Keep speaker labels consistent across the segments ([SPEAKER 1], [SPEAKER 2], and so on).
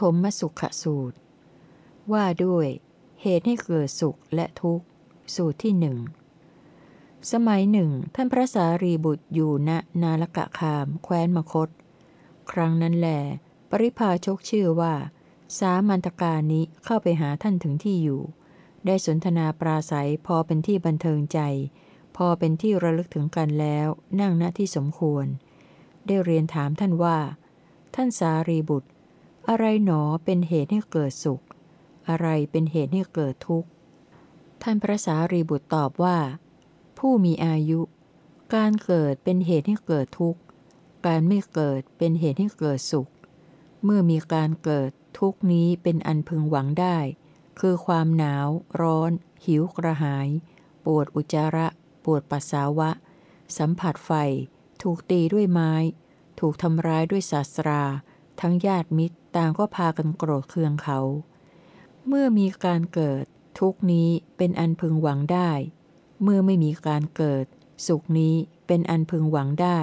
[SPEAKER 1] ฐมมสุขสูตร ว่าด้วยเหตุให้เกิดสุขและทุกข์ สูตรที่หนึ่ง สมัยหนึ่ง ท่านพระสารีบุตรอยู่ณนาลกะคาม แคว้นมคต ครั้งนั้นแหลปริพาชกชื่อว่า สามันตการนี้เข้าไปหาท่านถึงที่อยู่ ได้สนทนาปราศัยพอเป็นที่บันเทิงใจ พอเป็นที่ระลึกถึงกันแล้วนั่งณที่สมควร ได้เรียนถามท่านว่า ท่านสารีบุตร อะไรหนอเป็นเหตุให้เกิดสุข อะไรเป็นเหตุให้เกิดทุกข์ ท่านพระสารีบุตรตอบว่า ผู้มีอายุ การเกิดเป็นเหตุให้เกิดทุกข์ การไม่เกิดเป็นเหตุให้เกิดสุข เมื่อมีการเกิดทุกนี้เป็นอันพึงหวังได้ คือความหนาว ร้อน หิวกระหาย ปวดอุจจาระ ปวดปัสสาวะ สัมผัสไฟ ถูกตีด้วยไม้ ถูกทำร้ายด้วยศาสตรา ทั้งญาติมิตรต่างก็พากันโกรธเคืองเขา เมื่อมีการเกิด ทุกนี้เป็นอันพึงหวังได้ เมื่อไม่มีการเกิด สุขนี้เป็นอันพึงหวังได้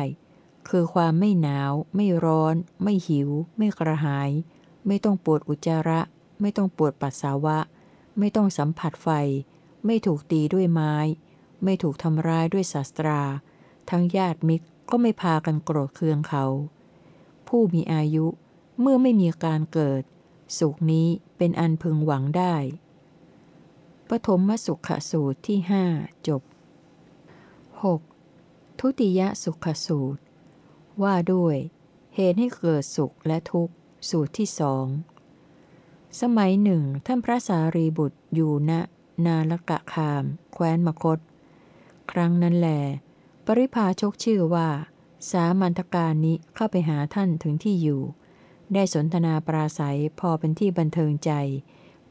[SPEAKER 1] คือความไม่หนาว ไม่ร้อน ไม่หิว ไม่กระหาย ไม่ต้องปวดอุจจาระ ไม่ต้องปวดปัสสาวะ ไม่ต้องสัมผัสไฟ ไม่ถูกตีด้วยไม้ ไม่ถูกทำร้ายด้วยศาสตรา ทั้งญาติมิตรก็ไม่พากันโกรธเคืองเขา ผู้มีอายุ เมื่อไม่มีการเกิด สุขนี้เป็นอันพึงหวังได้ ปฐมมสุขสูตรที่หจบ 6. ทุติยสุขสูตร ว่าด้วย เหตุให้เกิดสุขและทุกข์สูตรที่สองสมัยหนึ่ง ท่านพระสารีบุตรอยู่ณนาลกะคาม แคว้นมคต ครั้งนั้นแหลปริพาชกชื่อว่า สามัญทการนี้เข้าไปหาท่านถึงที่อยู่ ได้สนทนาปราศัยพอเป็นที่บันเทิงใจ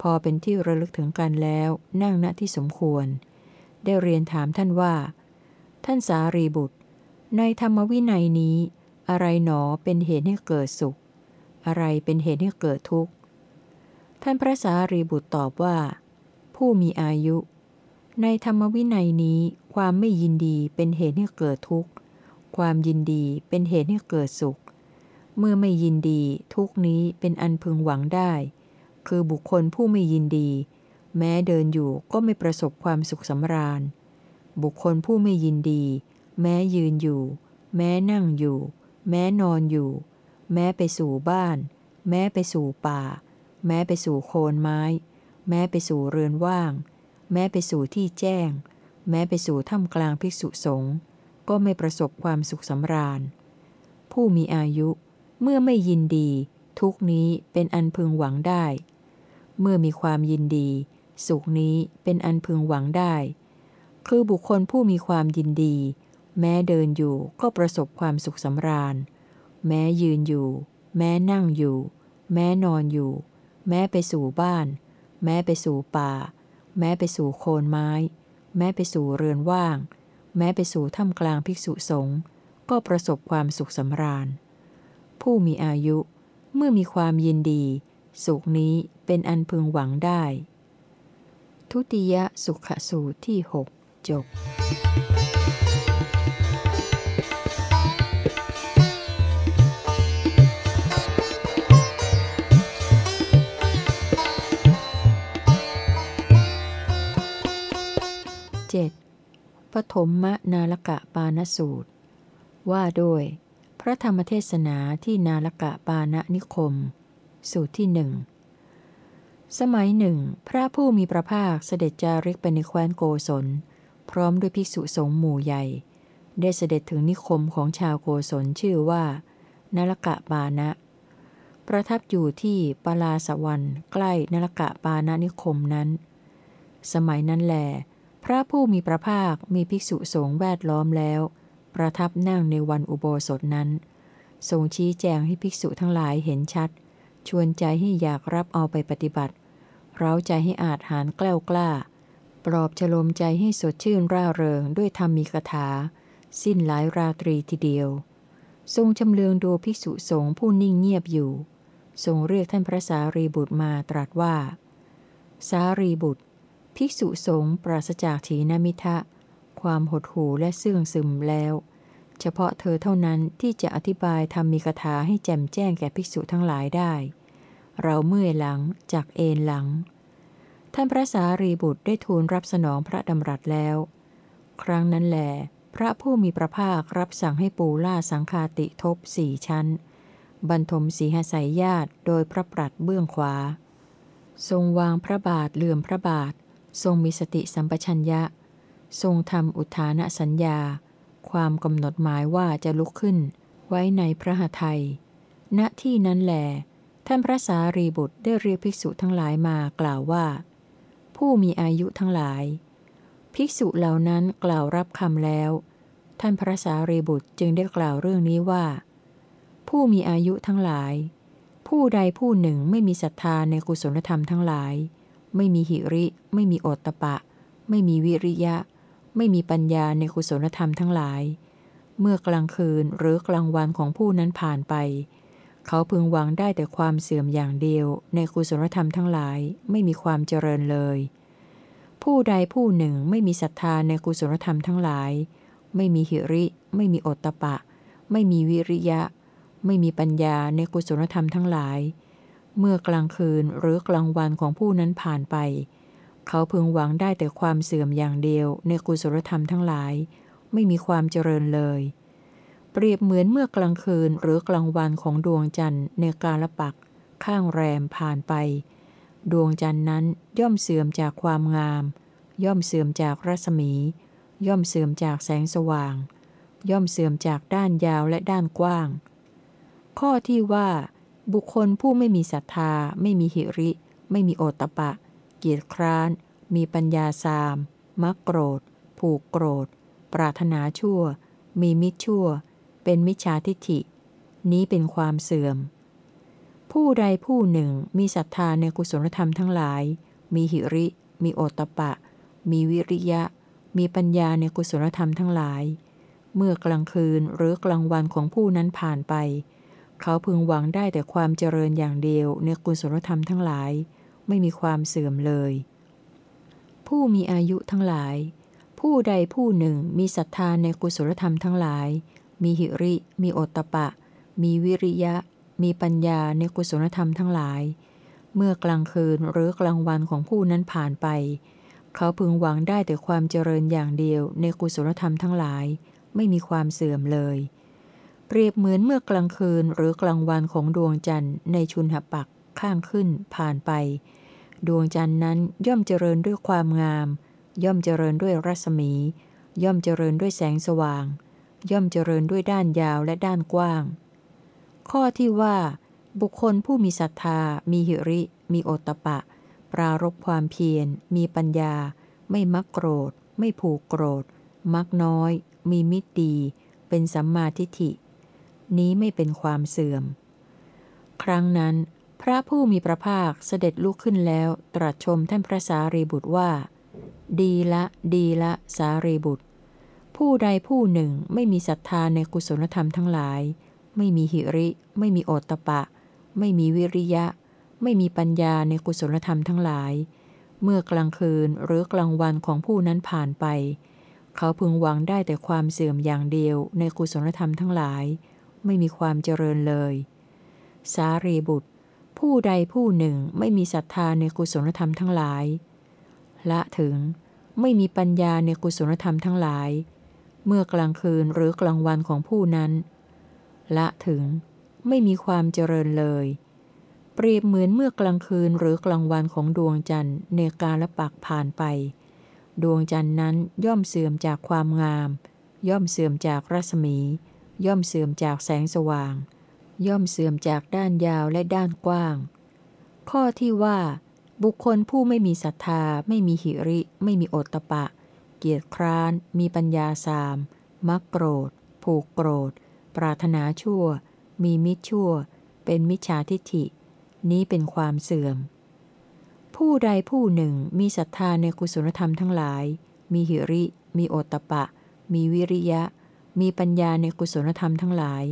[SPEAKER 1] พอเป็นที่ระลึกถึงกันแล้วนั่งณที่สมควร ได้เรียนถามท่านว่า ท่านสารีบุตร ในธรรมวินัยนี้ อะไรหนอเป็นเหตุให้เกิดสุข อะไรเป็นเหตุให้เกิดทุกข์ ท่านพระสารีบุตรตอบว่า ผู้มีอายุ ในธรรมวินัยนี้ความไม่ยินดีเป็นเหตุให้เกิดทุกข์ ความยินดีเป็นเหตุให้เกิดสุข เมื่อไม่ยินดี ทุกนี้เป็นอันพึงหวังได้ คือบุคคลผู้ไม่ยินดี แม้เดินอยู่ก็ไม่ประสบความสุขสำราญ บุคคลผู้ไม่ยินดี แม้ยืนอยู่ แม้นั่งอยู่ แม้นอนอยู่ แม้ไปสู่บ้าน แม้ไปสู่ป่า แม้ไปสู่โคนไม้ แม้ไปสู่เรือนว่าง แม้ไปสู่ที่แจ้ง แม้ไปสู่ถ้ำกลางภิกษุสงฆ์ก็ไม่ประสบความสุขสำราญ ผู้มีอายุ เมื่อไม่ยินดี ทุกนี้เป็นอันพึงหวังได้ เมื่อมีความยินดี สุขนี้เป็นอันพึงหวังได้ คือบุคคลผู้มีความยินดี แม้เดินอยู่ก็ประสบความสุขสำราญ แม้ยืนอยู่ แม้นั่งอยู่ แม้นอนอยู่ แม้ไปสู่บ้าน แม้ไปสู่ป่า แม้ไปสู่โคนไม้ แม้ไปสู่เรือนว่าง แม้ไปสู่ถ้ำกลางภิกษุสงฆ์ก็ประสบความสุขสำราญ ผู้มีอายุ เมื่อมีความยินดี สุขนี้เป็นอันพึงหวังได้ ทุติยสุขสูตรที่หกจบ 7. ปฐมมนาลกะปานสูตร ว่าด้วย พระธรรมเทศนาที่นาลกะปานนิคม สูตรที่หนึ่ง สมัยหนึ่ง พระผู้มีพระภาคเสด็จจาริกไปในแคว้นโกศล พร้อมด้วยภิกษุสงฆ์หมู่ใหญ่ ได้เสด็จถึงนิคมของชาวโกศลชื่อว่า นาลกะปานะ ประทับอยู่ที่ปาลาสวรรค์ใกล้นาลกะปานะนิคมนั้น สมัยนั้นแหลพระผู้มีพระภาคมีภิกษุสงฆ์แวดล้อมแล้ว ประทับนั่งในวันอุโบสถนั้น ทรงชี้แจงให้ภิกษุทั้งหลายเห็นชัด ชวนใจให้อยากรับเอาไปปฏิบัติ เร้าใจให้อาจหารกล้ากล้า ปลอบฉลมใจให้สดชื่นร่าเริงด้วยธรรมีกถา สิ้นหลายราตรีทีเดียว ทรงจำเลืองดูภิกษุสงฆ์ผู้นิ่งเงียบอยู่ ทรงเรียกท่านพระสารีบุตรมาตรัสว่า สารีบุตร ภิกษุสงฆ์ปราศจากถีนมิทะ ความหดหู่และเสื่องซึมแล้ว เฉพาะเธอเท่านั้นที่จะอธิบายทำมีคาถาให้แจ่มแจ้งแก่ภิกษุทั้งหลายได้ เราเมื่อยหลังจากเอนหลัง ท่านพระสารีบุตรได้ทูลรับสนองพระดำรัสแล้ว ครั้งนั้นแหลพระผู้มีพระภาครับสั่งให้ปูล่าสังคาติทบสี่ชั้น บรรทมสีหสายญาติโดยพระปรัดเบื้องขวา ทรงวางพระบาทเลื่อมพระบาท ทรงมีสติสัมปชัญญะ ทรงทำอุทานสัญญา ความกำหนดหมายว่าจะลุกขึ้น ไว้ในพระหทัย ณ ที่นั้นแหลท่านพระสารีบุตรได้เรียกภิกษุทั้งหลายมากล่าวว่า ผู้มีอายุทั้งหลาย ภิกษุเหล่านั้นกล่าวรับคำแล้ว ท่านพระสารีบุตรจึงได้กล่าวเรื่องนี้ว่า ผู้มีอายุทั้งหลาย ผู้ใดผู้หนึ่งไม่มีศรัทธาในกุศลธรรมทั้งหลาย ไม่มีหิริ ไม่มีโอตตะปะ ไม่มีวิริยะ ไม่มีปัญญาในกุศลธรรมทั้งหลาย เมื่อกลางคืนหรือกลางวันของผู้นั้นผ่านไป เขาพึงหวังได้แต่ความเสื่อมอย่างเดียว ในกุศลธรรมทั้งหลายไม่มีความเจริญเลย ผู้ใดผู้หนึ่งไม่มีศรัทธาในกุศลธรรมทั้งหลาย ไม่มีหิริ ไม่มีโอตตะปะ ไม่มีวิริยะ ไม่มีปัญญาในกุศลธรรมทั้งหลาย เมื่อกลางคืนหรือกลางวันของผู้นั้นผ่านไปเเขาพึงหวังได้แต่ความเสื่อมอย่างเดียวในกุศลธรรมทั้งหลาย ไม่มีความเจริญเลย เปรียบเหมือนเมื่อกลางคืนหรือกลางวันของดวงจันทร์ในกาลปักข้างแรมผ่านไป ดวงจันทร์นั้นย่อมเสื่อมจากความงาม ย่อมเสื่อมจากรัศมี ย่อมเสื่อมจากแสงสว่าง ย่อมเสื่อมจากด้านยาวและด้านกว้าง ข้อที่ว่า บุคคลผู้ไม่มีศรัทธา ไม่มีหิริ ไม่มีโอตปะ เกียรติคร้าน มีปัญญาสามมักโกรธ ผูกโกรธ ปรารถนาชั่ว มีมิตรชั่ว เป็นมิจฉาทิฐิ นี้เป็นความเสื่อม ผู้ใดผู้หนึ่งมีศรัทธาในกุศลธรรมทั้งหลาย มีหิริ มีโอตปะ มีวิริยะ มีปัญญาในกุศลธรรมทั้งหลาย เมื่อกลางคืนหรือกลางวันของผู้นั้นผ่านไป เขาพึงหวังได้แต่ความเจริญอย่างเดียวในกุศลธรรมทั้งหลาย ไม่มีความเสื่อมเลย ผู้มีอายุทั้งหลาย ผู้ใดผู้หนึ่งมีศรัทธาในกุศลธรรมทั้งหลาย มีหิริ มีโอตตะปะ มีวิริยะ มีปัญญาในกุศลธรรมทั้งหลาย เมื่อกลางคืนหรือกลางวันของผู้นั้นผ่านไป เขาพึงหวังได้แต่ความเจริญอย่างเดียวในกุศลธรรมทั้งหลาย ไม่มีความเสื่อมเลยเปรียบเหมือนเมื่อกลางคืนหรือกลางวันของดวงจันทร์ในชุนหปักข้างขึ้นผ่านไป ดวงจันทร์นั้นย่อมเจริญด้วยความงาม ย่อมเจริญด้วยรัศมี ย่อมเจริญด้วยแสงสว่าง ย่อมเจริญด้วยด้านยาวและด้านกว้าง ข้อที่ว่า บุคคลผู้มีศรัทธา มีหิริ มีโอตปะ ปรารบความเพียร มีปัญญา ไม่มักโกรธ ไม่ผูกโกรธ มักน้อย มีมิตรดี เป็นสัมมาทิฏฐิ นี้ไม่เป็นความเสื่อม ครั้งนั้น พระผู้มีพระภาคเสด็จลุกขึ้นแล้ว ตรัสชมท่านพระสารีบุตรว่า ดีละ ดีละสารีบุตร ผู้ใดผู้หนึ่งไม่มีศรัทธาในกุศลธรรมทั้งหลาย ไม่มีหิริ ไม่มีโอตตะปะ ไม่มีวิริยะ ไม่มีปัญญาในกุศลธรรมทั้งหลาย เมื่อกลางคืนหรือกลางวันของผู้นั้นผ่านไป เขาพึงหวังได้แต่ความเสื่อมอย่างเดียวในกุศลธรรมทั้งหลาย ไม่มีความเจริญเลย สารีบุตร ผู้ใดผู้หนึ่งไม่มีศรัทธาในกุศลธรรมทั้งหลาย ละถึงไม่มีปัญญาในกุศลธรรมทั้งหลาย เมื่อกลางคืนหรือกลางวันของผู้นั้น ละถึงไม่มีความเจริญเลย เปรียบเหมือนเมื่อกลางคืนหรือกลางวันของดวงจันทร์ในกาลปักผ่านไป ดวงจันทร์นั้นย่อมเสื่อมจากความงาม ย่อมเสื่อมจากรัศมี ย่อมเสื่อมจากแสงสว่าง ย่อมเสื่อมจากด้านยาวและด้านกว้าง ข้อที่ว่า บุคคลผู้ไม่มีศรัทธา ไม่มีหิริ ไม่มีโอตตะปะ เกียจคร้าน มีปัญญาสามมักโกรธ ผูกโกรธ ปรารถนาชั่ว มีมิตรชั่ว เป็นมิจฉาทิฐิ นี้เป็นความเสื่อม ผู้ใดผู้หนึ่งมีศรัทธาในกุศลธรรมทั้งหลาย มีหิริ มีโอตตะปะ มีวิริยะ มีปัญญาในกุศลธรรมทั้งหลาย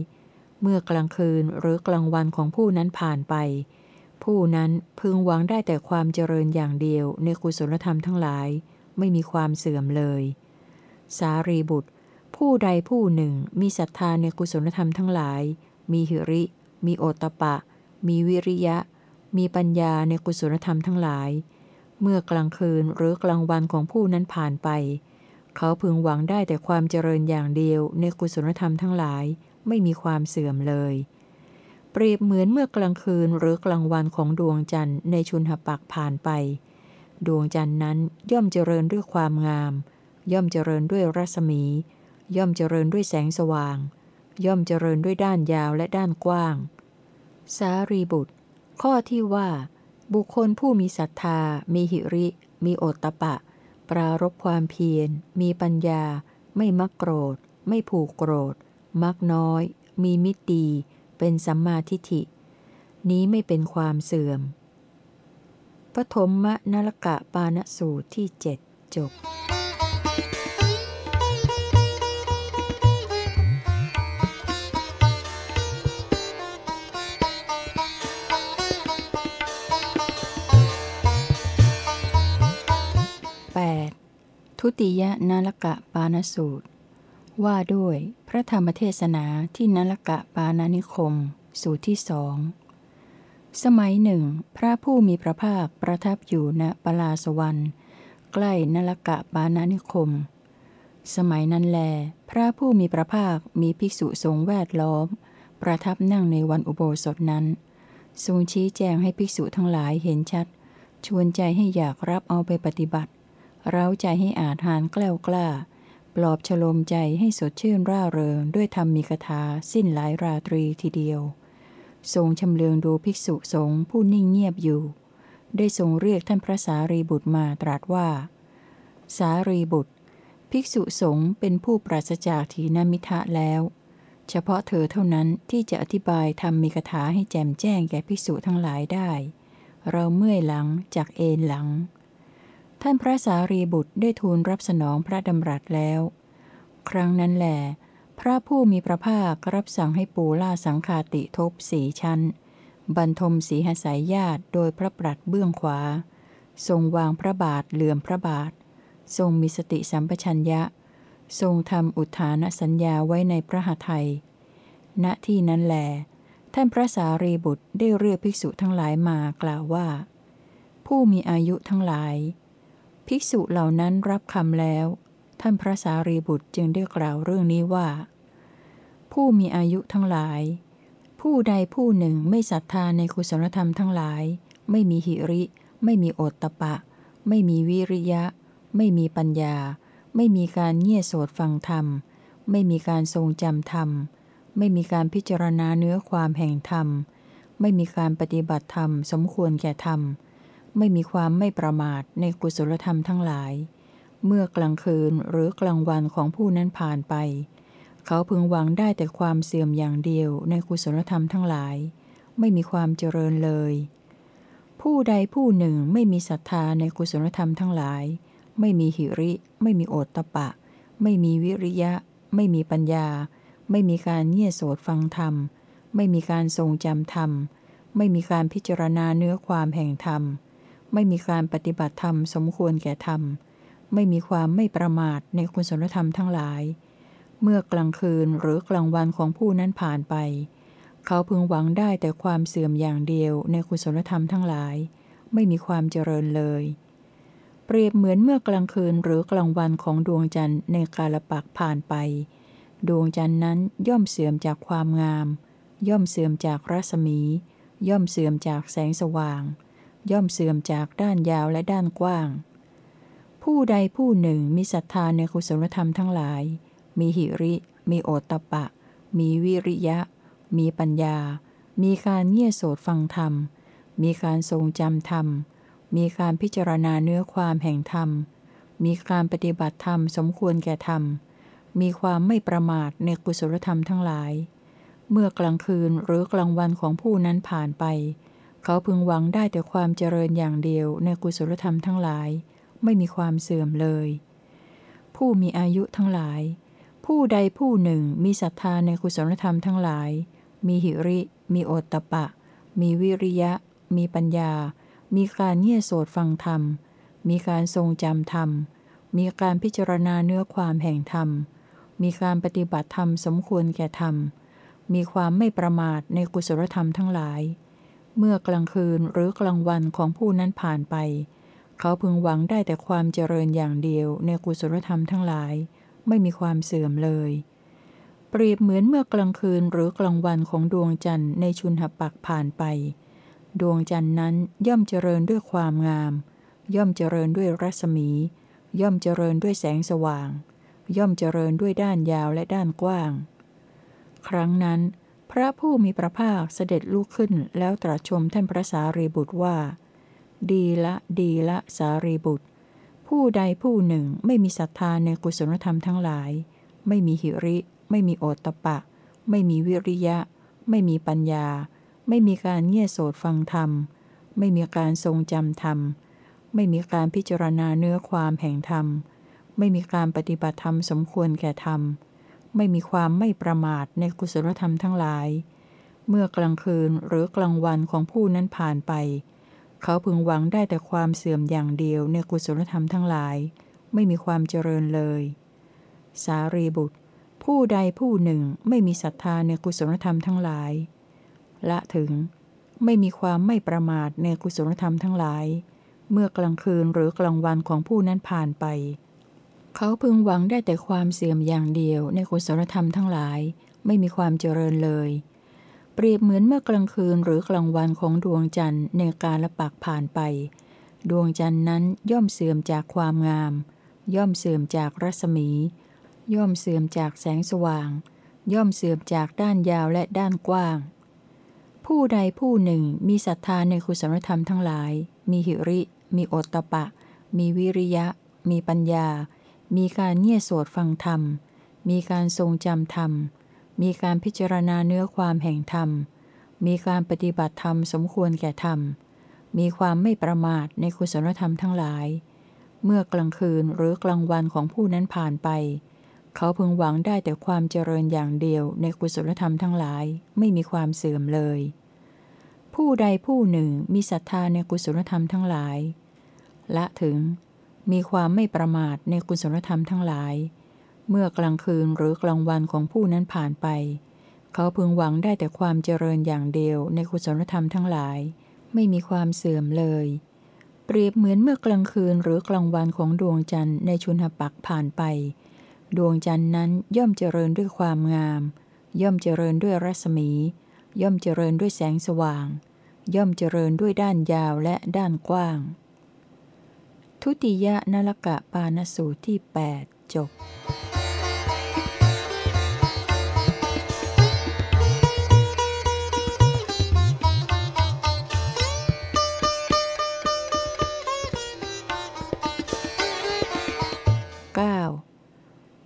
[SPEAKER 1] เมื่อกลางคืนหรือกลางวันของผู้นั้นผ่านไป ผู้นั้นพึงหวังได้แต่ความเจริญอย่างเดียวในกุศลธรรมทั้งหลาย ไม่มีความเสื่อมเลย สารีบุตร ผู้ใดผู้หนึ่งมีศรัทธาในกุศลธรรมทั้งหลาย มีหิริ มีโอตปะ มีวิริยะ มีปัญญาในกุศลธรรมทั้งหลาย เมื่อกลางคืนหรือกลางวันของผู้นั้นผ่านไป เขาพึงหวังได้แต่ความเจริญอย่างเดียวในกุศลธรรมทั้งหลาย ไม่มีความเสื่อมเลย เปรียบเหมือนเมื่อกลางคืนหรือกลางวันของดวงจันทร์ในชุนหปักผ่านไป ดวงจันทร์นั้นย่อมเจริญด้วยความงาม ย่อมเจริญด้วยรัศมี ย่อมเจริญด้วยแสงสว่าง ย่อมเจริญด้วยด้านยาวและด้านกว้าง สารีบุตร ข้อที่ว่า บุคคลผู้มีศรัทธา มีหิริ มีโอตตะปะ ปรารบความเพียร มีปัญญา ไม่มักโกรธ ไม่ผูกโกรธ มักน้อย มีมิตรดีเป็นสัมมาทิฏฐิ นี้ไม่เป็นความเสื่อมปฐมมนลกะปานสูตรที่เจ็ดจบทุติยนาลกะปานสูตร ว่าด้วย พระธรรมเทศนาที่นลกะปานานิคม สูตรที่สอง สมัยหนึ่ง พระผู้มีพระภาคประทับอยู่ณปลาสวรรค์ใกล้นลกะปานานิคม สมัยนั้นแล พระผู้มีพระภาคมีภิกษุทรงแวดล้อม ประทับนั่งในวันอุโบสถนั้น ทรงชี้แจงให้ภิกษุทั้งหลายเห็นชัด ชวนใจให้อยากรับเอาไปปฏิบัติ เร้าใจให้อาจหานกล้ากล้า ปลอบฉลมใจให้สดชื่นร่าเริงด้วยธรรมีกถาสิ้นหลายราตรีทีเดียว ทรงชำเลืองดูภิกษุสงฆ์ผู้นิ่งเงียบอยู่ ได้ทรงเรียกท่านพระสารีบุตรมาตรัสว่า สารีบุตร ภิกษุสงฆ์เป็นผู้ปราศจากถีนมิทะแล้ว เฉพาะเธอเท่านั้นที่จะอธิบายธรรมมีคาถาให้แจ่มแจ้งแก่ภิกษุทั้งหลายได้ เราเมื่อยหลังจากเอนหลัง ท่านพระสารีบุตรได้ทูลรับสนองพระดำรัสแล้ว ครั้งนั้นแหลพระผู้มีพระภาครับสั่งให้ปูล่าสังคาติทบสีชั้น บรรทมสีหสายญาติโดยพระปรัดเบื้องขวา ทรงวางพระบาทเหลื่อมพระบาท ทรงมีสติสัมปชัญญะ ทรงทำอุทานสัญญาไว้ในพระหทัยณที่นั้นแหลท่านพระสารีบุตรได้เรียกภิกษุทั้งหลายมากล่าวว่า ผู้มีอายุทั้งหลาย ภิกษุเหล่านั้นรับคำแล้ว ท่านพระสารีบุตรจึงได้กล่าวเรื่องนี้ว่า ผู้มีอายุทั้งหลาย ผู้ใดผู้หนึ่งไม่ศรัทธาในกุศลธรรมทั้งหลาย ไม่มีหิริ ไม่มีโอตตะปะ ไม่มีวิริยะ ไม่มีปัญญา ไม่มีการเงี่ยโสดฟังธรรม ไม่มีการทรงจำธรรม ไม่มีการพิจารณาเนื้อความแห่งธรรม ไม่มีการปฏิบัติธรรม สมควรแก่ธรรม ไม่มีความไม่ประมาทในกุศลธรรมทั้งหลาย เมื่อกลางคืนหรือกลางวันของผู้นั้นผ่านไป เขาพึงหวังได้แต่ความเสื่อมอย่างเดียวในกุศลธรรมทั้งหลาย ไม่มีความเจริญเลย ผู้ใดผู้หนึ่งไม่มีศรัทธาในกุศลธรรมทั้งหลาย ไม่มีหิริ ไม่มีโอตตะปะ ไม่มีวิริยะ ไม่มีปัญญา ไม่มีการเงี่ยโสดฟังธรรม ไม่มีการทรงจำธรรม ไม่มีการพิจารณาเนื้อความแห่งธรรม ไม่มีการปฏิบัติธรรมสมควรแก่ธรรม ไม่มีความไม่ประมาทในกุศลธรรมทั้งหลาย เมื่อกลางคืนหรือกลางวันของผู้นั้นผ่านไป เขาพึงหวังได้แต่ความเสื่อมอย่างเดียวในกุศลธรรมทั้งหลาย ไม่มีความเจริญเลย เปรียบเหมือนเมื่อกลางคืนหรือกลางวันของดวงจันทร์ในกาลปักผ่านไป ดวงจันทร์นั้นย่อมเสื่อมจากความงาม ย่อมเสื่อมจากรัศมี ย่อมเสื่อมจากแสงสว่าง ย่อมเสื่อมจากด้านยาวและด้านกว้าง ผู้ใดผู้หนึ่งมีศรัทธาในกุศลธรรมทั้งหลาย มีหิริ มีโอตตะปะ มีวิริยะ มีปัญญา มีการเงี่ยโสดฟังธรรม มีการทรงจำธรรม มีการพิจารณาเนื้อความแห่งธรรม มีการปฏิบัติธรรมสมควรแก่ธรรม มีความไม่ประมาทในกุศลธรรมทั้งหลาย เมื่อกลางคืนหรือกลางวันของผู้นั้นผ่านไป เขาพึงหวังได้แต่ความเจริญอย่างเดียวในกุศลธรรมทั้งหลาย ไม่มีความเสื่อมเลย ผู้มีอายุทั้งหลาย ผู้ใดผู้หนึ่งมีศรัทธาในกุศลธรรมทั้งหลาย มีหิริ มีโอตตะปะ มีวิริยะ มีปัญญา มีการเงี่ยโสดฟังธรรม มีการทรงจำธรรม มีการพิจารณาเนื้อความแห่งธรรม มีการปฏิบัติธรรมสมควรแก่ธรรม มีความไม่ประมาทในกุศลธรรมทั้งหลาย เมื่อกลางคืนหรือกลางวันของผู้นั้นผ่านไป เขาพึงหวังได้แต่ความเจริญอย่างเดียวในกุศลธรรมทั้งหลาย ไม่มีความเสื่อมเลย เปรียบเหมือนเมื่อกลางคืนหรือกลางวันของดวงจันทร์ในชุนหปักผ่านไป ดวงจันทร์นั้นย่อมเจริญด้วยความงาม ย่อมเจริญด้วยรัศมี ย่อมเจริญด้วยแสงสว่าง ย่อมเจริญด้วยด้านยาวและด้านกว้าง ครั้งนั้น พระผู้มีพระภาคเสด็จลุกขึ้นแล้วตรัสชมท่านพระสารีบุตรว่า ดีละดีละสารีบุตร ผู้ใดผู้หนึ่งไม่มีศรัทธาในกุศลธรรมทั้งหลาย ไม่มีหิริ ไม่มีโอตตะปะ ไม่มีวิริยะ ไม่มีปัญญา ไม่มีการเงี่ยโสดฟังธรรม ไม่มีการทรงจำธรรม ไม่มีการพิจารณาเนื้อความแห่งธรรม ไม่มีการปฏิบัติธรรมสมควรแก่ธรรม ไม่มีความไม่ประมาทในกุศลธรรมทั้งหลาย เมื่อกลางคืนหรือกลางวันของผู้นั้นผ่านไป เขาพึงหวังได้แต่ความเสื่อมอย่างเดียวในกุศลธรรมทั้งหลาย ไม่มีความเจริญเลย สารีบุตร ผู้ใดผู้หนึ่งไม่มีศรัทธาในกุศลธรรมทั้งหลาย ละถึง ไม่มีความไม่ประมาทในกุศลธรรมทั้งหลาย เมื่อกลางคืนหรือกลางวันของผู้นั้นผ่านไป เขาพึงหวังได้แต่ความเสื่อมอย่างเดียวในกุศลธรรมทั้งหลาย ไม่มีความเจริญเลย เปรียบเหมือนเมื่อกลางคืนหรือกลางวันของดวงจันทร์ในการละปักผ่านไป ดวงจันทร์นั้นย่อมเสื่อมจากความงาม ย่อมเสื่อมจากรัศมี ย่อมเสื่อมจากแสงสว่าง ย่อมเสื่อมจากด้านยาวและด้านกว้าง ผู้ใดผู้หนึ่งมีศรัทธาในกุศลธรรมทั้งหลาย มีหิริ มีโอตตะปะ มีวิริยะ มีปัญญา มีการเงี่ยโสดฟังธรรม มีการทรงจำธรรม มีการพิจารณาเนื้อความแห่งธรรม มีการปฏิบัติธรรมสมควรแก่ธรรม มีความไม่ประมาทในกุศลธรรมทั้งหลาย เมื่อกลางคืนหรือกลางวันของผู้นั้นผ่านไป เขาพึงหวังได้แต่ความเจริญอย่างเดียวในกุศลธรรมทั้งหลายไม่มีความเสื่อมเลย ผู้ใดผู้หนึ่งมีศรัทธาในกุศลธรรมทั้งหลาย ละถึง มีความไม่ประมาทในกุศลธรรมทั้งหลาย เมื่อกลางคืนหรือกลางวันของผู้นั้นผ่านไป เขาพึงหวังได้แต่ความเจริญอย่างเดียวในกุศลธรรมทั้งหลาย ไม่มีความเสื่อมเลย เปรียบเหมือนเมื่อกลางคืนหรือกลางวันของดวงจันทร์ในชุนหปักผ่านไป ดวงจันทร์นั้นย่อมเจริญด้วยความงาม ย่อมเจริญด้วยรัศมี ย่อมเจริญด้วยแสงสว่าง ย่อมเจริญด้วยด้านยาวและด้านกว้าง ทุติยนลกะปานสูตรที่ 8 จบ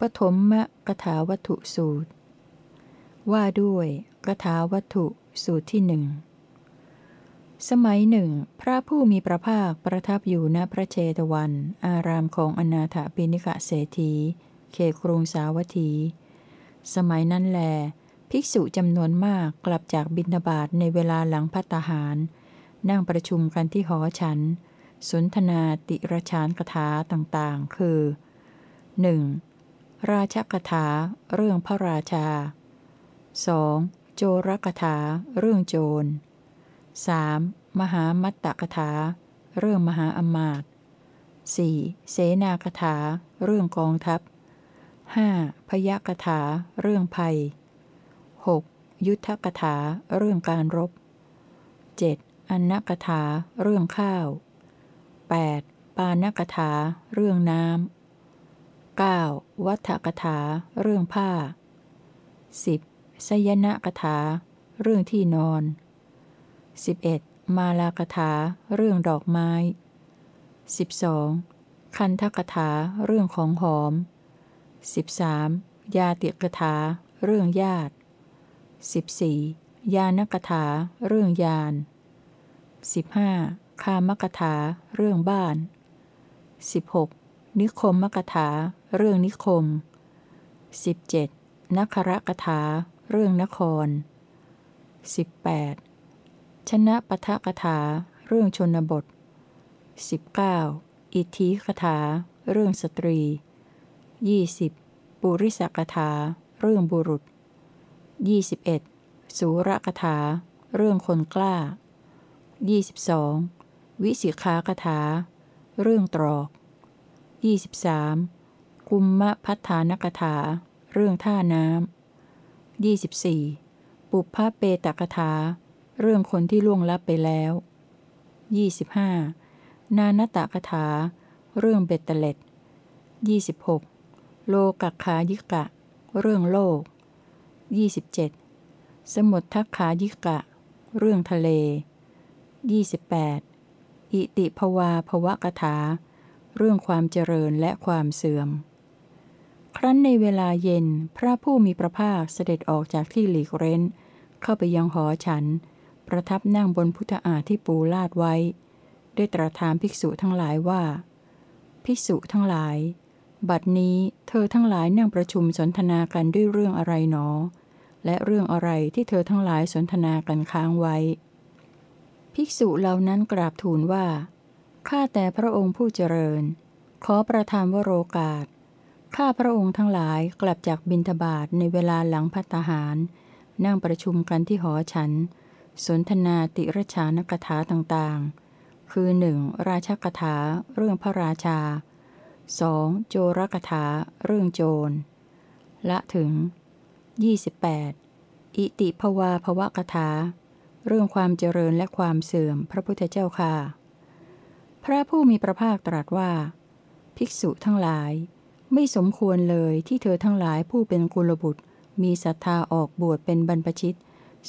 [SPEAKER 1] ปฐมมะกถาวัตถุสูตร ว่าด้วยกถาวัตถุสูตรที่หนึ่ง สมัยหนึ่ง พระผู้มีพระภาคประทับอยู่ณพระเชตวัน อารามของอนาถปิณิกะเศรษฐีเขครุงสาวัตถี สมัยนั้นแล ภิกษุจำนวนมากกลับจากบิณฑบาตในเวลาหลังพัตหาร นั่งประชุมกันที่หอฉัน สนทนาติรชานกถาต่างๆ คือ 1. ราชกถา เรื่องพระราชา 2. โจรกถา เรื่องโจร 3. มหามัตตกถา เรื่องมหาอมาตย์ 4. เสนากถา เรื่องกองทัพ 5. พยกถา เรื่องภัย 6. ยุทธกถา เรื่องการรบ 7. อนนกถา เรื่องข้าว 8. ปานกถา เรื่องน้ำ 9. วัฏกถา เรื่องผ้า 10. สยนกถา เรื่องที่นอน 11. มาลากถา เรื่องดอกไม้ 12. คันทกถา เรื่องของหอม 13. ยาติกถา เรื่องญาติ 14. ยานกถา เรื่องยาน 15. คามกถา เรื่องบ้าน 16. นิคมมกถา เรื่องนิคม 17. นัครกถา เรื่องนคร 18. ชนะปะทะกถา เรื่องชนบท 19. อิทธิกถา เรื่องสตรี 20. ปุริสกถา เรื่องบุรุษ 21. สูรกถา เรื่องคนกล้า 22. วิสิกากถา เรื่องตรอก 23. กุมมะพัฒานกถา เรื่องท่าน้ำ 24. ปุพพเปตกถา เรื่องคนที่ล่วงลับไปแล้ว 25. นานตกถา เรื่องเบตเตเล็ด 26. โลกักขายิกะ เรื่องโลก 27. สมุททักขายิกะ เรื่องทะเล 28. อิติภวาภวกถา เรื่องความเจริญและความเสื่อม ครั้นในเวลาเย็นพระผู้มีพระภาคเสด็จออกจากที่หลีกเร้น เข้าไปยังหอฉัน ประทับนั่งบนพุทธาที่ปูลาดไว้ ได้ตรัสถามภิกษุทั้งหลายว่า ภิกษุทั้งหลาย บัดนี้เธอทั้งหลายนั่งประชุมสนทนากันด้วยเรื่องอะไรหนอ และเรื่องอะไรที่เธอทั้งหลายสนทนากันค้างไว้ ภิกษุเหล่านั้นกราบทูลว่า ข้าแต่พระองค์ผู้เจริญ ขอประทานวโรกาส ข้าพระองค์ทั้งหลายกลับจากบินทบาทในเวลาหลังพัตหาร นั่งประชุมกันที่หอฉัน สนทนาติรชานกถาต่างๆ คือ 1. ราชกถา เรื่องพระราชา 2. โจรกถา เรื่องโจร ละถึง 28. อิติภวาภวกถา เรื่องความเจริญและความเสื่อมพระพุทธเจ้าค่ะ พระผู้มีพระภาคตรัสว่า ภิกษุทั้งหลาย ไม่สมควรเลยที่เธอทั้งหลายผู้เป็นกุลบุตร มีศรัทธาออกบวชเป็นบรรพชิต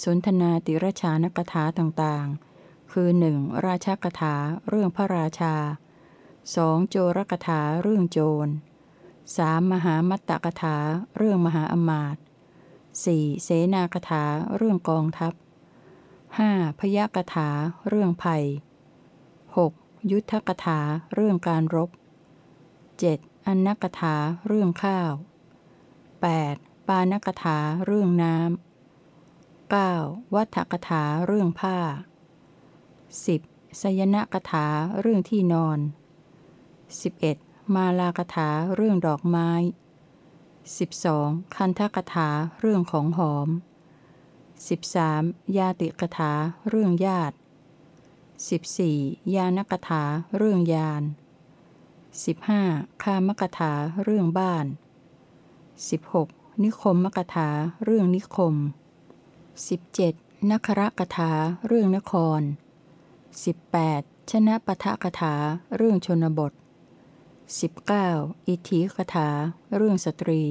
[SPEAKER 1] สนทนาติรชานกถาต่างๆ คือ 1. ราชกถาเรื่องพระราชา 2. โจรกถาเรื่องโจร 3. มหามัตตกถาเรื่องมหาอมาตย์ 4. เสนากถาเรื่องกองทัพ 5. พยากถาเรื่องภัย 6. ยุทธกถาเรื่องการรบ 7. อนนกถาเรื่องข้าว 8. ปานกถาเรื่องน้ำ 9. วัฏกถาเรื่องผ้า 10. สยนกถาเรื่องที่นอน 11. มาลากถาเรื่องดอกไม้ 12. คันทกถาเรื่องของหอม 13. ยาติกถาเรื่องญาติ 14. ยานกถาเรื่องยาน 15. คามกถาเรื่องบ้าน 16. นิคมมกถาเรื่องนิคม 17. นครกถาเรื่องนคร 18. ชนะปะทะกถาเรื่องชนบท 19. อิทธิกถาเรื่องสตรี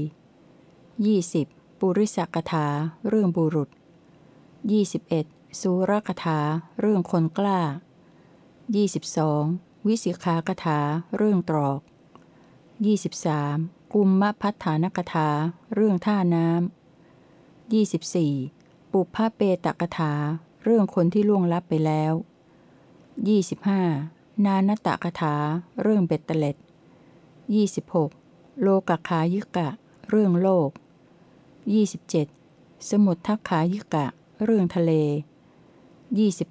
[SPEAKER 1] 20. ปุริสกถาเรื่องบุรุษ 21. สุรกถาเรื่องคนกล้า 22. วิสิกากถาเรื่องตรอก 23. กุมมะพัฒฐานกถาเรื่องท่าน้ำ 24. ปุพพเปตกถา เรื่องคนที่ล่วงลับไปแล้ว 25. นานตกถา เรื่องเบ็ดเตล็ด 26. โลกขายิกะ เรื่องโลก 27. สมุททักขายิกะ เรื่องทะเล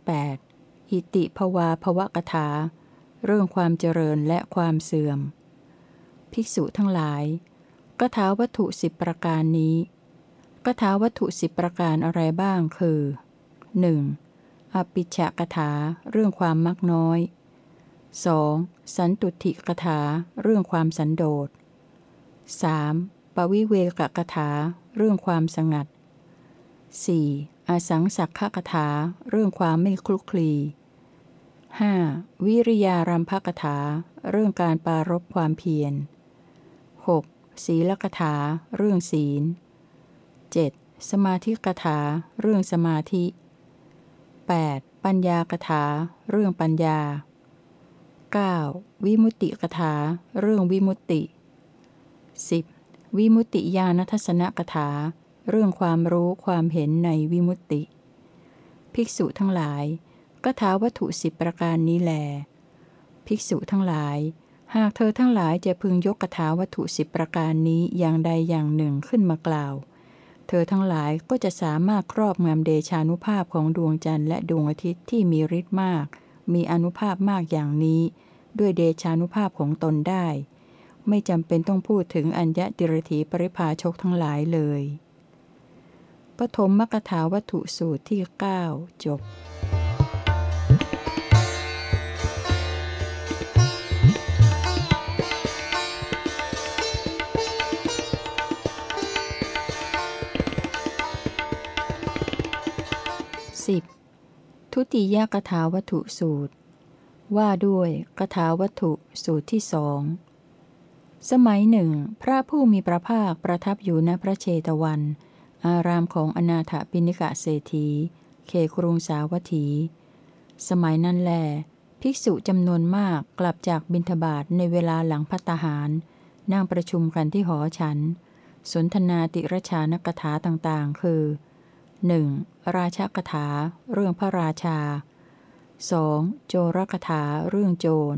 [SPEAKER 1] 28. อิติภวาภวกถา เรื่องความเจริญและความเสื่อม ภิกษุทั้งหลายกถาวัตถุสิบประการนี้ กถาวัตถุสิบประการอะไรบ้างคือ 1. อปิชกถาเรื่องความมักน้อย 2. สันตุถิกถาเรื่องความสันโดษ 3. ปวิเวกกถาเรื่องความสงัด 4. อสังสักขกถาเรื่องความไม่คลุกคลี 5. วิริยารัมภกถาเรื่องการปารบความเพียร 6. ศีลกถาเรื่องศีล 7. สมาธิกถา เรื่องสมาธิ 8. ปัญญากถา เรื่องปัญญา 9. วิมุตติกถา เรื่องวิมุตติ 10. วิมุตติญาณทัศนกถา เรื่องความรู้ความเห็นในวิมุตติ ภิกษุทั้งหลายกถาวัตถุสิบประการนี้แล ภิกษุทั้งหลาย หากเธอทั้งหลายจะพึงยกกถาวัตถุสิบประการนี้อย่างใดอย่างหนึ่งขึ้นมากล่าว เธอทั้งหลายก็จะสามารถครอบงำเดชานุภาพของดวงจันทร์และดวงอาทิตย์ที่มีฤทธิ์มาก มีอนุภาพมากอย่างนี้ ด้วยเดชานุภาพของตนได้ ไม่จำเป็นต้องพูดถึงอัญญติรถีปริภาชกทั้งหลายเลย ปฐมมกถาวัตถุสูตรที่ 9 จบ 10. ทุติยกถาวัตถุสูตร ว่าด้วยกถาวัตถุสูตรที่สอง สมัยหนึ่ง พระผู้มีพระภาคประทับอยู่ณพระเชตวัน อารามของอนาถปิณิกะเศรษฐีเขครุงสาวัตถี สมัยนั้นแล ภิกษุจำนวนมากกลับจากบิณฑบาตในเวลาหลังพัตหาร นั่งประชุมกันที่หอฉัน สนทนาติรชานกถาต่างๆ คือ 1. ราชกถา เรื่องพระราชา 2. โจรกถา เรื่องโจร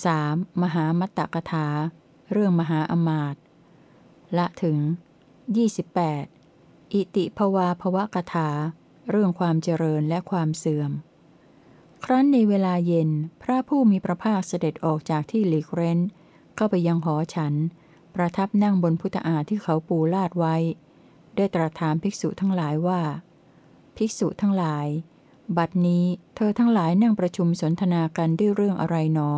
[SPEAKER 1] 3. มหามัตตกถา เรื่องมหาอมาตละถึง 28. อิติภวาภวกถา เรื่องความเจริญและความเสื่อม ครั้นในเวลาเย็นพระผู้มีพระภาคเสด็จออกจากที่หลีกเร้น เข้าไปยังหอฉัน ประทับนั่งบนพุทธาที่เขาปูลาดไว้ ได้ตรัสถามภิกษุทั้งหลายว่า ภิกษุทั้งหลาย บัดนี้เธอทั้งหลายนั่งประชุมสนทนากันด้วยเรื่องอะไรหนอ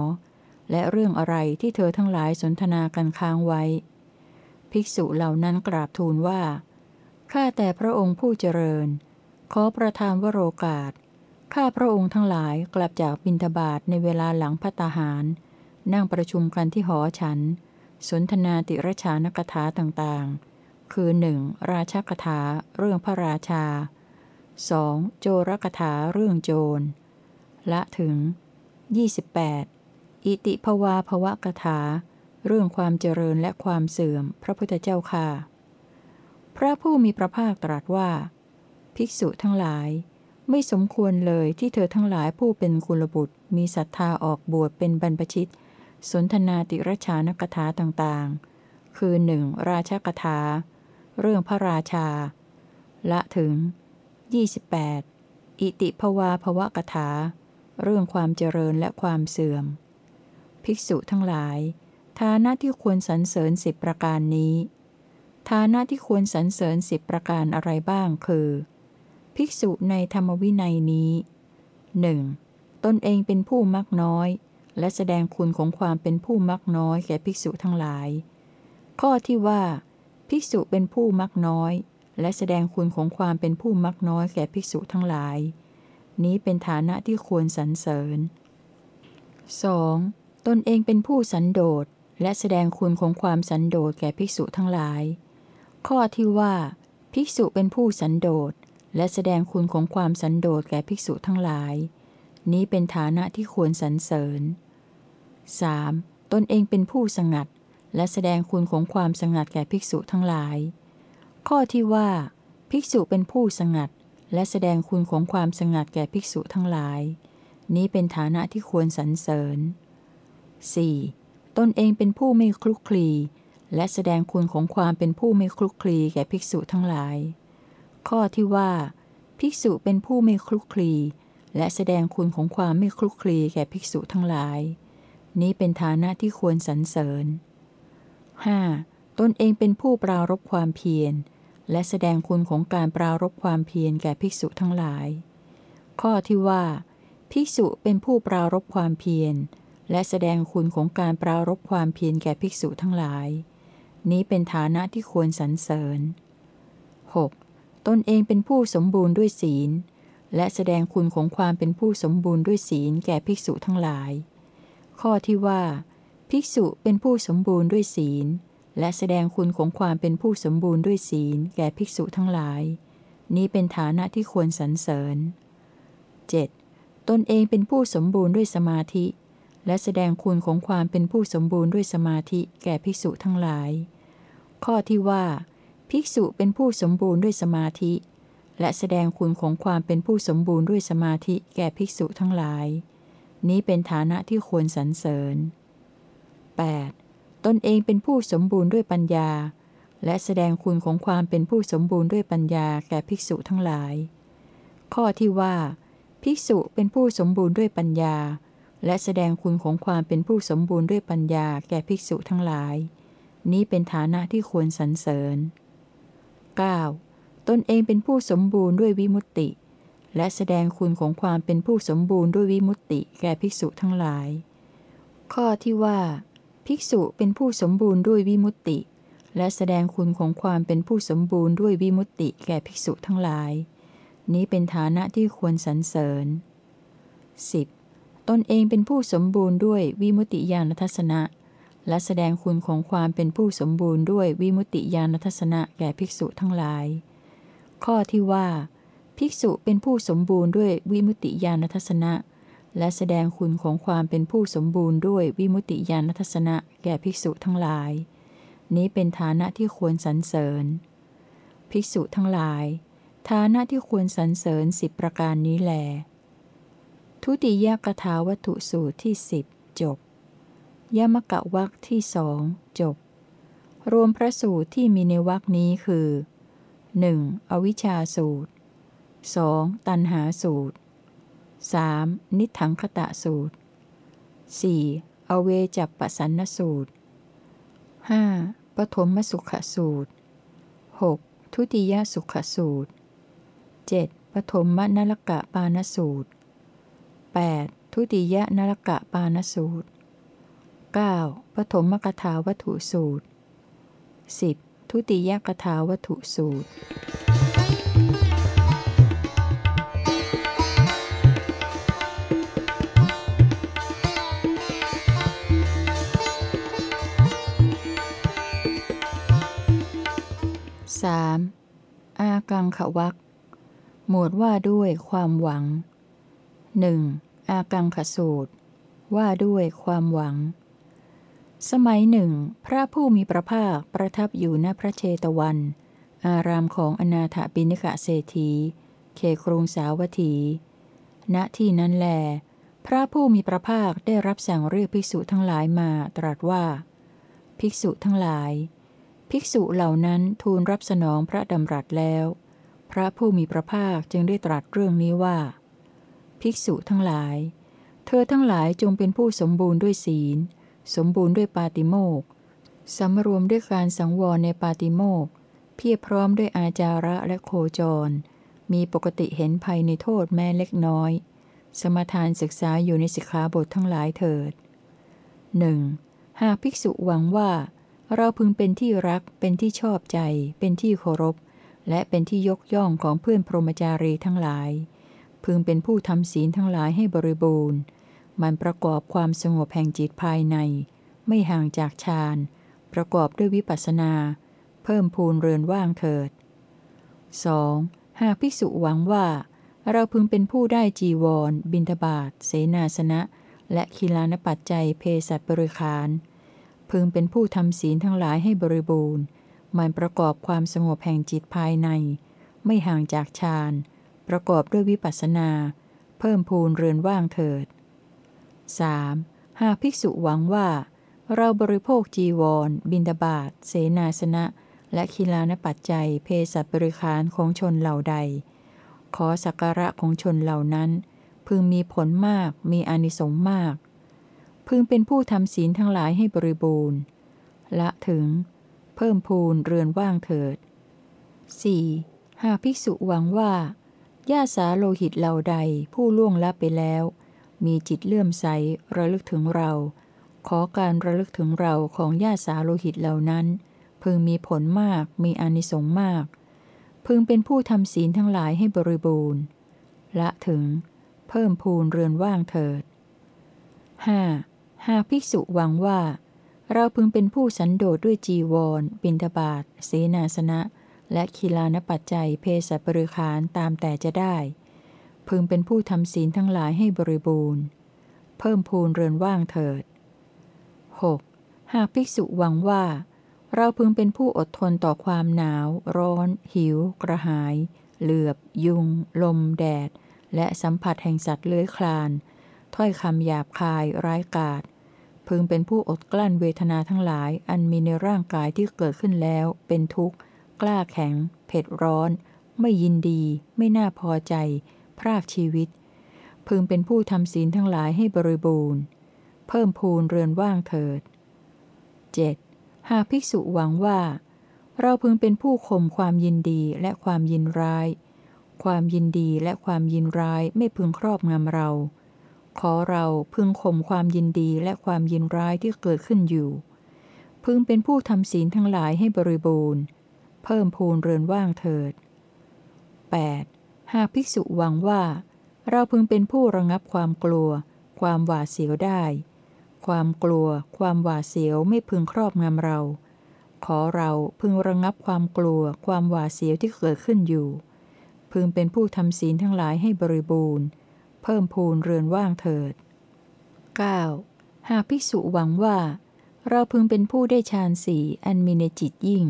[SPEAKER 1] และเรื่องอะไรที่เธอทั้งหลายสนทนากันค้างไว้ ภิกษุเหล่านั้นกราบทูลว่า ข้าแต่พระองค์ผู้เจริญ ขอประทานวโรกาส ข้าพระองค์ทั้งหลายกลับจากบินทบาทในเวลาหลังพัตาหาร นั่งประชุมกันที่หอฉัน สนทนาติรชานกถาต่างๆ คือ 1. ราชกถาเรื่องพระราชา 2. โจรกถาเรื่องโจร ละถึง 28. อิติภวาภวกถา เรื่องความเจริญและความเสื่อม พระพุทธเจ้าค่ะ พระผู้มีพระภาคตรัสว่า ภิกษุทั้งหลาย ไม่สมควรเลยที่เธอทั้งหลายผู้เป็นกุลบุตร มีศรัทธาออกบวชเป็นบรรพชิต สนทนาติรชานกถาต่างๆ คือหนึ่งราชกถา เรื่องพระราชา ละถึง 28. อิติภวาภวะกถา เรื่องความเจริญและความเสื่อม ภิกษุทั้งหลาย ฐานะที่ควรสรรเสริญสิบประการนี้ ฐานะที่ควรสรรเสริญสิบประการอะไรบ้างคือ ภิกษุในธรรมวินัยนี้หนึ่งตนเองเป็นผู้มักน้อย และแสดงคุณของความเป็นผู้มักน้อยแก่ภิกษุทั้งหลาย ข้อที่ว่า ภิกษุเป็นผู้มักน้อย และแสดงคุณของความเป็นผู้มักน้อยแก่ภิกษุทั้งหลาย นี้เป็นฐานะที่ควรสรรเสริญ 2. ตนเองเป็นผู้สันโดษและแสดงคุณของความสันโดษแก่ภิกษุทั้งหลาย ข้อที่ว่า ภิกษุเป็นผู้สันโดษและแสดงคุณของความสันโดษแก่ภิกษุทั้งหลาย นี้เป็นฐานะที่ควรสรรเสริญ 3. ตนเองเป็นผู้สงัด และแสดงคุณของความสงัดแก่ภิกษุทั้งหลาย ข้อที่ว่า ภิกษุเป็นผู้สงัด และแสดงคุณของความสงัดแก่ภิกษุทั้งหลาย นี้เป็นฐานะที่ควรสรรเสริญ 4. ตนเองเป็นผู้ไม่คลุกคลี และแสดงคุณของความเป็นผู้ไม่คลุกคลีแก่ภิกษุทั้งหลาย ข้อที่ว่า ภิกษุเป็นผู้ไม่คลุกคลี และแสดงคุณของความไม่คลุกคลีแก่ภิกษุทั้งหลาย นี้เป็นฐานะที่ควรสรรเสริญ 5. ตนเองเป็นผู้ปรารบความเพียร และแสดงคุณของการปรารบความเพียรแก่ภิกษุทั้งหลาย ข้อที่ว่า ภิกษุเป็นผู้ปรารบความเพียร และแสดงคุณของการปรารบความเพียรแก่ภิกษุทั้งหลาย นี้เป็นฐานะที่ควรสรรเสริญ 6. ตนเองเป็นผู้สมบูรณ์ด้วยศีล และแสดงคุณของความเป็นผู้สมบูรณ์ด้วยศีลแก่ภิกษุทั้งหลาย ข้อที่ว่า ภิกษุเป็นผู้สมบูรณ์ด้วยศีล และแสดงคุณของความเป็นผู้สมบูรณ์ด้วยศีลแก่ภิกษุทั้งหลาย นี้เป็นฐานะที่ควรสรรเสริญ 7. ตนเองเป็นผู้สมบูรณ์ด้วยสมาธิ และแสดงคุณของความเป็นผู้สมบูรณ์ด้วยสมาธิแก่ภิกษุทั้งหลาย ข้อที่ว่า ภิกษุเป็นผู้สมบูรณ์ด้วยสมาธิ และแสดงคุณของความเป็นผู้สมบูรณ์ด้วยสมาธิแก่ภิกษุทั้งหลาย นี้เป็นฐานะที่ควรสรรเสริญ 8. ตนเองเป็นผู้สมบูรณ์ด้วยปัญญา และแสดงคุณของความเป็นผู้สมบูรณ์ด้วยปัญญาแก่ภิกษุทั้งหลาย ข้อที่ว่า ภิกษุเป็นผู้สมบูรณ์ด้วยปัญญา และแสดงคุณของความเป็นผู้สมบูรณ์ด้วยปัญญาแก่ภิกษุทั้งหลาย นี้เป็นฐานะที่ควรสรรเสริญ 9. ตนเองเป็นผู้สมบูรณ์ด้วยวิมุตติ และแสดงคุณของความเป็นผู้สมบูรณ์ด้วยวิมุตติ แก่ภิกษุทั้งหลาย ข้อที่ว่า ภิกษุเป็นผู้สมบูรณ์ด้วยวิมุตติ และแสดงคุณของความเป็นผู้สมบูรณ์ด้วยวิมุตติแก่ภิกษุทั้งหลาย นี้เป็นฐานะที่ควรสรรเสริญ 10. ตนเองเป็นผู้สมบูรณ์ด้วยวิมุตติญาณทัศนะ และแสดงคุณของความเป็นผู้สมบูรณ์ด้วยวิมุตติญาณทัศนะแก่ภิกษุทั้งหลาย ข้อที่ว่า ภิกษุเป็นผู้สมบูรณ์ด้วยวิมุตติญาณทัศนะ และแสดงคุณของความเป็นผู้สมบูรณ์ด้วยวิมุตติญาณทัศนะแก่ภิกษุทั้งหลาย นี้เป็นฐานะที่ควรสรรเสริญ ภิกษุทั้งหลาย ฐานะที่ควรสรรเสริญสิบประการนี้แหลทุติยกถาวัตถุสูตรที่สิบจบยมกะวักที่สองจบ รวมพระสูตรที่มีในวักนี้คือ 1. อวิชชาสูตร 2. ตันหาสูตร 3. นิถังคตะสูตร 4. อเวจับปสันนสูตร 5. ปฐมมสุขสูตร 6. ทุติยสุขสูตร 7. ปฐมมนลกะปานสูตร 8. ทุติยนรกะปานสูตร 9. ปฐมมกถาวัตถุสูตร 10. ทุติยกถาวัตถุสูตร 3. อากังขวักหมวดว่าด้วยความหวังหนึ่งอากังขสูตร ว่าด้วยความหวัง สมัยหนึ่ง พระผู้มีพระภาคประทับอยู่ณพระเชตวัน อารามของอนาถบิณกะเศรษฐีเขครุงสาวัตถี ณที่นั้นแล พระผู้มีพระภาคได้รับสั่งเรียกภิกษุทั้งหลายมาตรัสว่า ภิกษุทั้งหลาย ภิกษุเหล่านั้นทูลรับสนองพระดำรัสแล้ว พระผู้มีพระภาคจึงได้ตรัสเรื่องนี้ว่า ภิกษุทั้งหลาย เธอทั้งหลายจงเป็นผู้สมบูรณ์ด้วยศีล สมบูรณ์ด้วยปาติโมกสำรวมด้วยการสังวรในปาติโมกเพียรพร้อมด้วยอาจาระและโคจร มีปกติเห็นภัยในโทษแม้เล็กน้อย สมทานศึกษาอยู่ในสิกขาบททั้งหลายเถิดหนึ่งหากภิกษุหวังว่า เราพึงเป็นที่รัก เป็นที่ชอบใจ เป็นที่เคารพ และเป็นที่ยกย่องของเพื่อนพรหมจารีทั้งหลาย พึงเป็นผู้ทำศีลทั้งหลายให้บริบูรณ์ มันประกอบความสงบแห่งจิตภายใน ไม่ห่างจากฌาน ประกอบด้วยวิปัสนา เพิ่มพูนเรือนว่างเถิด 2. หากภิกษุหวังว่า เราพึงเป็นผู้ได้จีวร บินทบาทเสนาสนะ และคิลานปัจจัยเพศัตบริคาร พึงเป็นผู้ทำศีลทั้งหลายให้บริบูรณ์ มันประกอบความสงบแห่งจิตภายใน ไม่ห่างจากฌาน ประกอบด้วยวิปัสสนา เพิ่มพูนเรือนว่างเถิด 3. หากภิกษุหวังว่า เราบริโภคจีวร บินดาบาตเสนาสนะ และคิลานปัจจัย เพศบริคารของชนเหล่าใด ขอสักการะของชนเหล่านั้น พึงมีผลมาก มีอนิสงส์มาก พึงเป็นผู้ทำศีลทั้งหลายให้บริบูรณ์ ละถึง เพิ่มพูนเรือนว่างเถิด 4. หากภิกษุหวังว่าญาสาโลหิตเหล่าใดผู้ล่วงลับไปแล้ว มีจิตเลื่อมใสระลึกถึงเรา ขอการระลึกถึงเราของญาสาโลหิตเหล่านั้น พึงมีผลมากมีอนิสงส์มาก พึงเป็นผู้ทำศีลทั้งหลายให้บริบูรณ์ ละถึง เพิ่มพูนเรือนว่างเถิด 5. หากภิกษุหวังว่า เราพึงเป็นผู้สันโดษด้วยจีวร บินทบาทเสนาสนะ และคีลานปัจจัยเพศบริขารตามแต่จะได้ พึงเป็นผู้ทำศีลทั้งหลายให้บริบูรณ์ เพิ่มพูนเรือนว่างเถิด 6. หากภิกษุหวังว่า เราพึงเป็นผู้อดทนต่อความหนาว ร้อน หิว กระหาย เหลือบ ยุง ลม แดด และสัมผัสแห่งสัตว์เลื้อยคลานถ้อยคำหยาบคายร้ายกาศ พึงเป็นผู้อดกลั้นเวทนาทั้งหลาย อันมีในร่างกายที่เกิดขึ้นแล้ว เป็นทุกข์ กล้าแข็ง เผ็ดร้อน ไม่ยินดี ไม่น่าพอใจ พรากชีวิต พึงเป็นผู้ทำศีลทั้งหลายให้บริบูรณ์ เพิ่มพูนเรือนว่างเถิด 7. หากภิกษุหวังว่า เราพึงเป็นผู้ข่มความยินดีและความยินร้าย ความยินดีและความยินร้ายไม่พึงครอบงำเรา ขอเราพึงข่มความยินดีและความยินร้ายที่เกิดขึ้นอยู่ พึงเป็นผู้ทำศีลทั้งหลายให้บริบูรณ์ เพิ่มพูนเรือนว่างเถิด 8. หากภิกษุหวังว่า เราพึงเป็นผู้ระงับความกลัว ความหวาดเสียวได้ ความกลัว ความหวาดเสียวไม่พึงครอบงำเรา ขอเราพึงระงับความกลัว ความหวาดเสียวที่เกิดขึ้นอยู่ พึงเป็นผู้ทำศีลทั้งหลายให้บริบูรณ์ พิ่มพูนเรือนว่างเถิด 9. หากภิกษุหวังว่า เราพึงเป็นผู้ได้ฌานสี่อันมีในจิตยิ่ง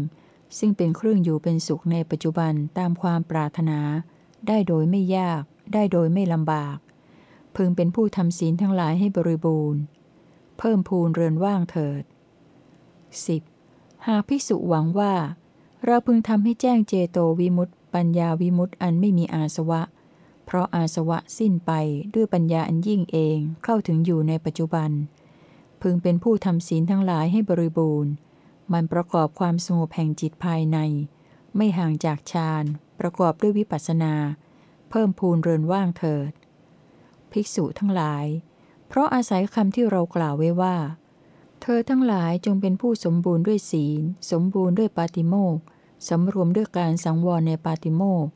[SPEAKER 1] ซึ่งเป็นเครื่องอยู่เป็นสุขในปัจจุบันตามความปรารถนา ได้โดยไม่ยาก ได้โดยไม่ลำบาก พึงเป็นผู้ทำศีลทั้งหลายให้บริบูรณ์ เพิ่มพูนเรือนว่างเถิด 10. หากภิกษุหวังว่า เราพึงทำให้แจ้งเจโตวิมุตติปัญญาวิมุตติอันไม่มีอาสวะ เพราะอาสวะสิ้นไปด้วยปัญญาอันยิ่งเองเข้าถึงอยู่ในปัจจุบัน พึงเป็นผู้ทำศีลทั้งหลายให้บริบูรณ์ มันประกอบความสงบแห่งจิตภายใน ไม่ห่างจากฌานประกอบด้วยวิปัสสนา เพิ่มพูนเรือนว่างเถิด ภิกษุทั้งหลาย เพราะอาศัยคำที่เรากล่าวไว้ว่า เธอทั้งหลายจงเป็นผู้สมบูรณ์ด้วยศีล สมบูรณ์ด้วยปาติโมกสำรวมด้วยการสังวรในปาติโมก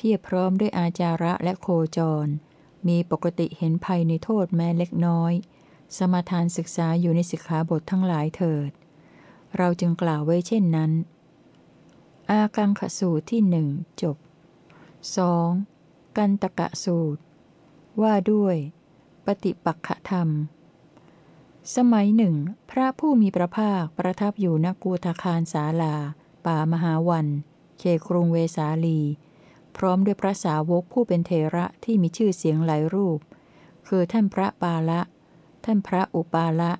[SPEAKER 1] เพียรพร้อมด้วยอาจาระและโคจร มีปกติเห็นภัยในโทษแม้เล็กน้อย สมาทานศึกษาอยู่ในสิกขาบททั้งหลายเถิด เราจึงกล่าวไว้เช่นนั้น อากังขสูตรที่หนึ่งจบ 2. กันตกะสูตร ว่าด้วย ปฏิปักขธรรม สมัยหนึ่ง พระผู้มีพระภาคประทับอยู่ณกูทาคารสาลา ป่ามหาวันเขครุงเวสาลี พร้อมด้วยพระสาวกผู้เป็นเทระที่มีชื่อเสียงหลายรูป คือท่านพระปาละ ท่านพระอุปาละ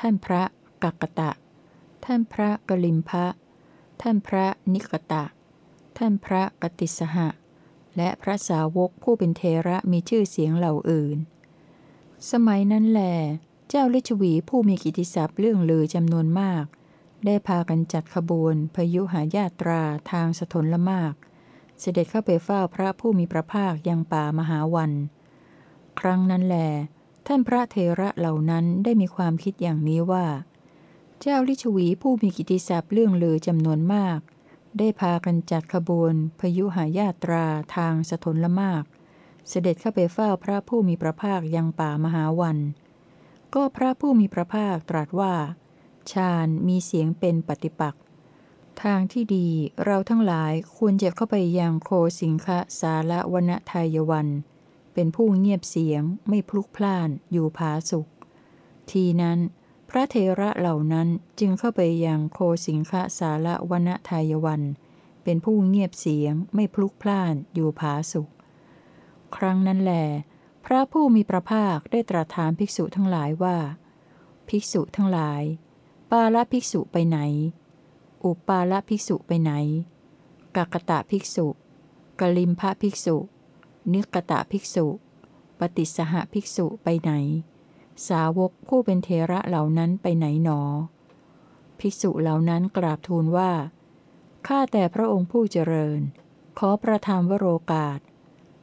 [SPEAKER 1] ท่านพระกักกตะ ท่านพระกลิมพะ ท่านพระนิกตะ ท่านพระกติสหะ และพระสาวกผู้เป็นเทระมีชื่อเสียงเหล่าอื่น สมัยนั้นแหลเจ้าลิชวีผู้มีกิตติศัพท์เรื่องลือจำนวนมาก ได้พากันจัดขบวนพยุหายาตราทางสถนละมาก เสด็จเข้าไปเฝ้าพระผู้มีพระภาคยังป่ามหาวัน ครั้งนั้นแหลท่านพระเทระเหล่านั้นได้มีความคิดอย่างนี้ว่า เจ้าลิชวีผู้มีกิติศัพท์เรื่องลือจำนวนมาก ได้พากันจัดขบวน พยุหายาตราทางสถนละมาก เสด็จเข้าไปเฝ้าพระผู้มีพระภาคยังป่ามหาวัน ก็พระผู้มีพระภาคตรัสว่าฌานมีเสียงเป็นปฏิปักษ์ ทางที่ดีเราทั้งหลายควรจะเข้าไปยังโคสิงคะสาละวนทายวัน เป็นผู้เงียบเสียง ไม่พลุกพล่าน อยู่ผาสุข ทีนั้น พระเทระเหล่านั้นจึงเข้าไปยังโคสิงคะสาละวนทายวัน เป็นผู้เงียบเสียง ไม่พลุกพล่าน อยู่ผาสุข ครั้งนั้นแหลพระผู้มีพระภาคได้ตรัสถามภิกษุทั้งหลายว่า ภิกษุทั้งหลาย ปาละภิกษุไปไหน อุปาละภิกษุไปไหนกากตะภิกษุ กลิมพะภิกษุ นิกตะภิกษุ ปฏิสหภิกษุไปไหน สาวกผู้เป็นเทระเหล่านั้นไปไหนหนอ ภิกษุเหล่านั้นกราบทูลว่า ข้าแต่พระองค์ผู้เจริญ ขอประทานวโรกาส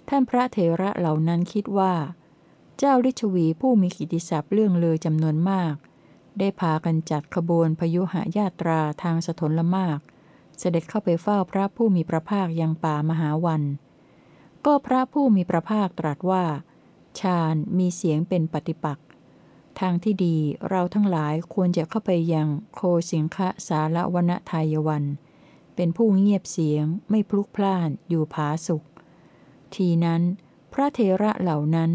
[SPEAKER 1] ท่านพระเทระเหล่านั้นคิดว่า เจ้าลิชวีผู้มีกิตติศัพท์เรื่องเลอจำนวนมาก ได้พากันจัดขบวนพยุหายาตราทางสถนลมาก เสด็จเข้าไปเฝ้าพระผู้มีพระภาคยังป่ามหาวัน ก็พระผู้มีพระภาคตรัสว่า ฌานมีเสียงเป็นปฏิปักษ์ ทางที่ดีเราทั้งหลายควรจะเข้าไปยังโคสิงคะสารวนทายวัน เป็นผู้เงียบเสียงไม่พลุกพล่านอยู่ผาสุข ทีนั้น พระเทระเหล่านั้น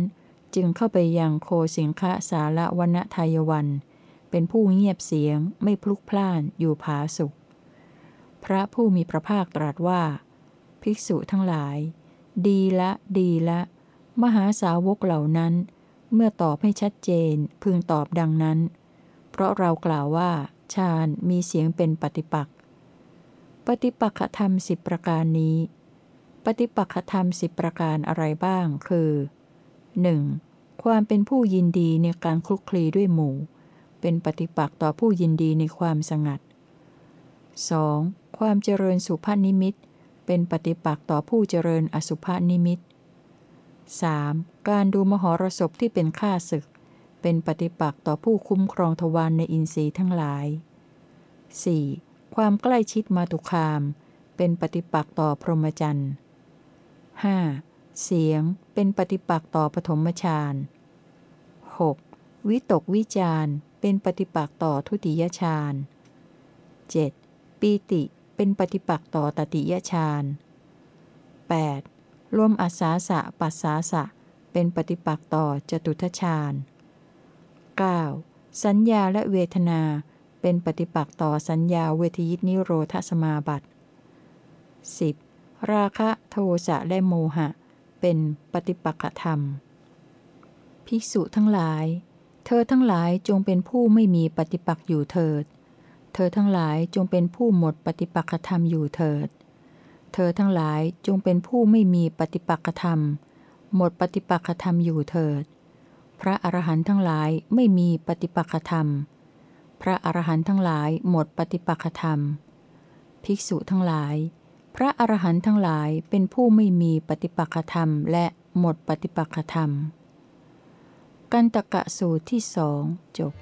[SPEAKER 1] จึงเข้าไปยังโคสิงคะสารวนทายวัน เป็นผู้เงียบเสียง ไม่พลุกพล่านอยู่ผาสุข พระผู้มีพระภาคตรัสว่า ภิกษุทั้งหลาย ดีละดีละ มหาสาวกเหล่านั้น เมื่อตอบให้ชัดเจนพึงตอบดังนั้น เพราะเรากล่าวว่าฌานมีเสียงเป็นปฏิปักษ์ปฏิปักขธรรมสิบประการนี้ ปฏิปักขธรรมสิบประการอะไรบ้างคือ 1. ความเป็นผู้ยินดีในการคลุกคลีด้วยหมู่ เป็นปฏิปักษ์ต่อผู้ยินดีในความสงัด 2. ความเจริญสุภานิมิต เป็นปฏิปักษ์ต่อผู้เจริญอสุภานิมิต 3. การดูมหรสพที่เป็นข้าศึก เป็นปฏิปักษ์ต่อผู้คุ้มครองทวารในอินทรีย์ทั้งหลาย 4. ความใกล้ชิดมาตุคาม เป็นปฏิปักษ์ต่อพรหมจรรย์ 5. เสียงเป็นปฏิปักษ์ต่อปฐมฌาน 6. วิตกวิจาร เป็นปฏิปักษ์ต่อทุติยฌาน 7. ปีติเป็นปฏิปักษ์ต่อตติยฌาน 8. รวมอาสาสะปัสสาสะ เป็นปฏิปักษ์ต่อจตุทชาญ 9. สัญญาและเวทนา เป็นปฏิปักษ์ต่อสัญญาเวทยิตนิโรธสมาบัติ 10. ราคะโทสะและโมหะ เป็นปฏิปักษธรรม ภิกษุทั้งหลาย เธอทั้งหลายจงเป็นผู้ไม่มีปฏิปักษ์อยู่เถิด เธอทั้งหลายจงเป็นผู้หมดปฏิปักษธรรมอยู่เถิด เธอทั้งหลายจงเป็นผู้ไม่มีปฏิปักษธรรม หมดปฏิปักษธรรมอยู่เถิด พระอรหันต์ทั้งหลายไม่มีปฏิปักษธรรม พระอรหันต์ทั้งหลายหมดปฏิปักษธรรม ภิกษุทั้งหลาย พระอรหันต์ทั้งหลายเป็นผู้ไม่มีปฏิปักษธรรมและหมดปฏิปักษธรรม กันตะกะสูตรที่สองจบ